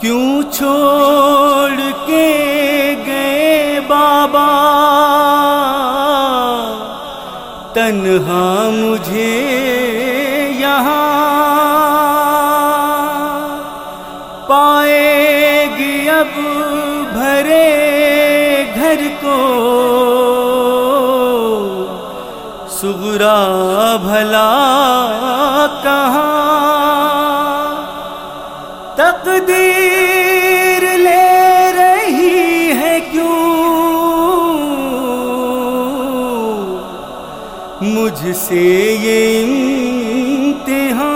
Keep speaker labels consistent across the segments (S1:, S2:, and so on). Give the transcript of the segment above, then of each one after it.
S1: کیوں چھوڑ کے گئے بابا؟ تنہا مجھے یہاں پائے گی اب بھرے گھر کو۔ سغرا بھلا کہاں تقدیر لے رہی ہے کیوں؟ مجھ سے یہ امتحان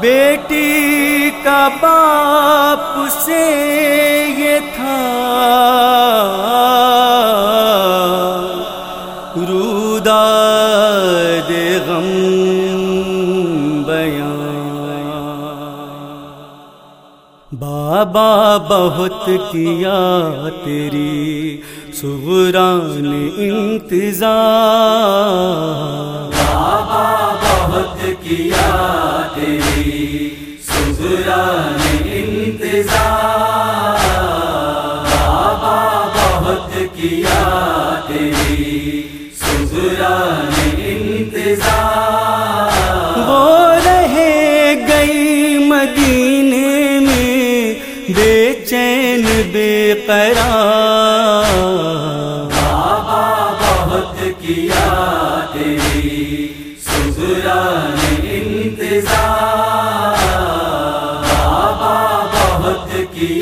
S1: بیٹی کا باپ بابا بہت کیا تیری سغران انتظار۔
S2: بابا بہت کیا تیری سغران انتظار۔ بابا بہت کیا تیری سغران انتظار۔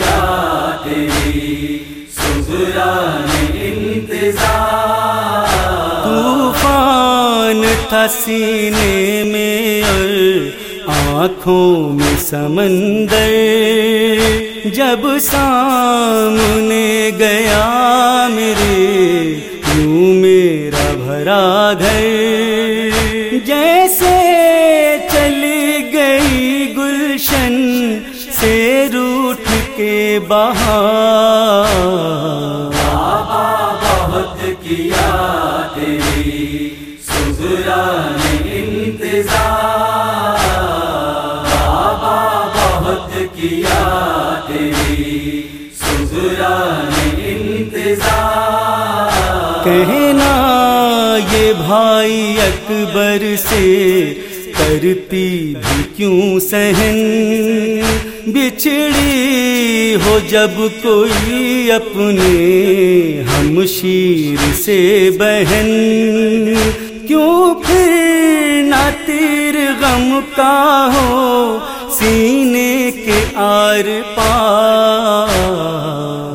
S2: بہت تیری سغران انتظار
S1: طوفان تھا سینے میں اور آنکھوں میں سمندر۔ جب سامنے گیا میرے یوں میرا بھرا گھر۔ جیسے چلی گئی گلشن کے
S2: بابا بہت کیا تیری سغران انتظار بابا بہت کیا تیری سغران انتظار
S1: کہنا یہ بھائی اکبر سے کرتی بھی کیوں سہن؟ بچھڑی ہو جب کوئی اپنے ہم شیر سے بہن کیوں پھر نہ تیر غم کا ہو سینے کے آر پار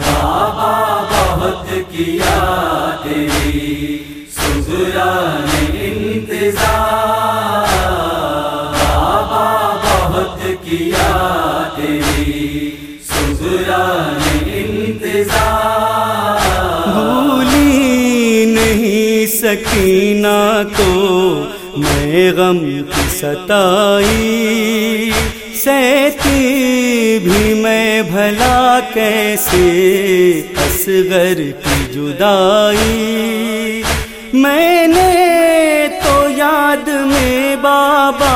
S2: بابا بہت کیا تیری انتظار۔ بابا بہت کیا
S1: سکینہ کو میں غم کی ستائی سہتی بھی میں بھلا کیسے اصغر کی جدائی میں نے تو یاد میں بابا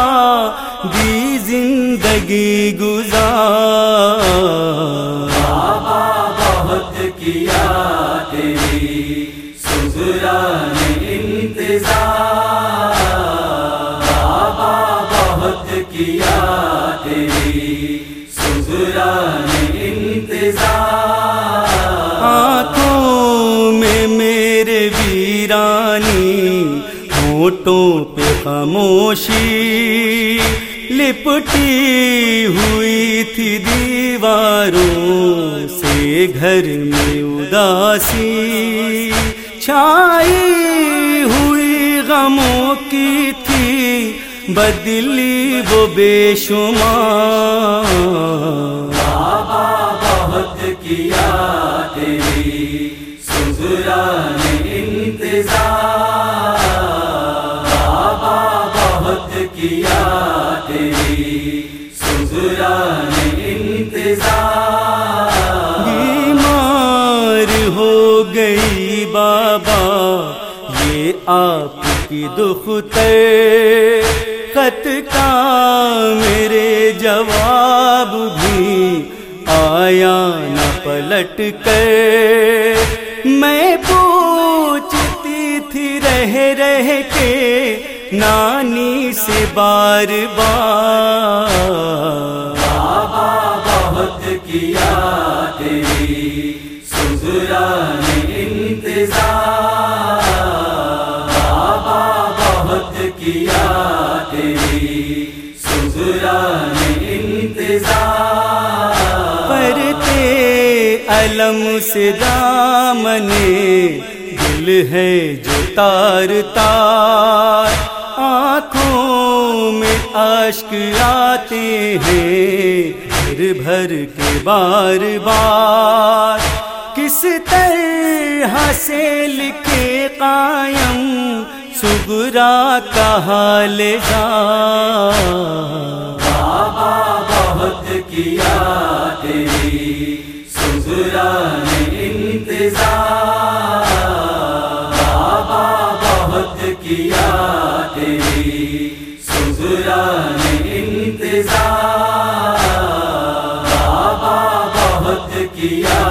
S1: دی زندگی گزار
S2: بابا بہت کیا سغران انتظار
S1: آنکھوں میں میرے ویرانی، ہونٹوں پہ خاموشی لپٹی ہوئی تھی دیواروں سے گھر میں اداسی۔ چھائی ہوئی غموں کی تھی بدلی وہ بے شمار۔
S2: بابا بہت کیا تیری سغران انتظار۔ بابا بہت کیا تیری سغران انتظار۔
S1: بیمار ہو گئی بابا یہ آپ کی دختر۔ خط کا میرے جواب بھی آیا نہ پلٹ کر۔ میں پوچھتی تھی رہ رہ کے نانی سے بار بار۔
S2: بابا بہت کیا تیری سزران انتظار۔ بابا بہت کیا تیری سزرا نے انتظار۔
S1: پرتے علم سے دامنے دل ہے جو تار تار آنکھوں میں اشک آتے ہیں بھر بھر کے بار بار۔ کس طرح سے لکھے قائم سگرا کا حال
S2: بابا بہت کیا تیری سگرا نے انتظار بابا بہت کیا تیری سگرا نے انتظار۔ بابا بہت کیا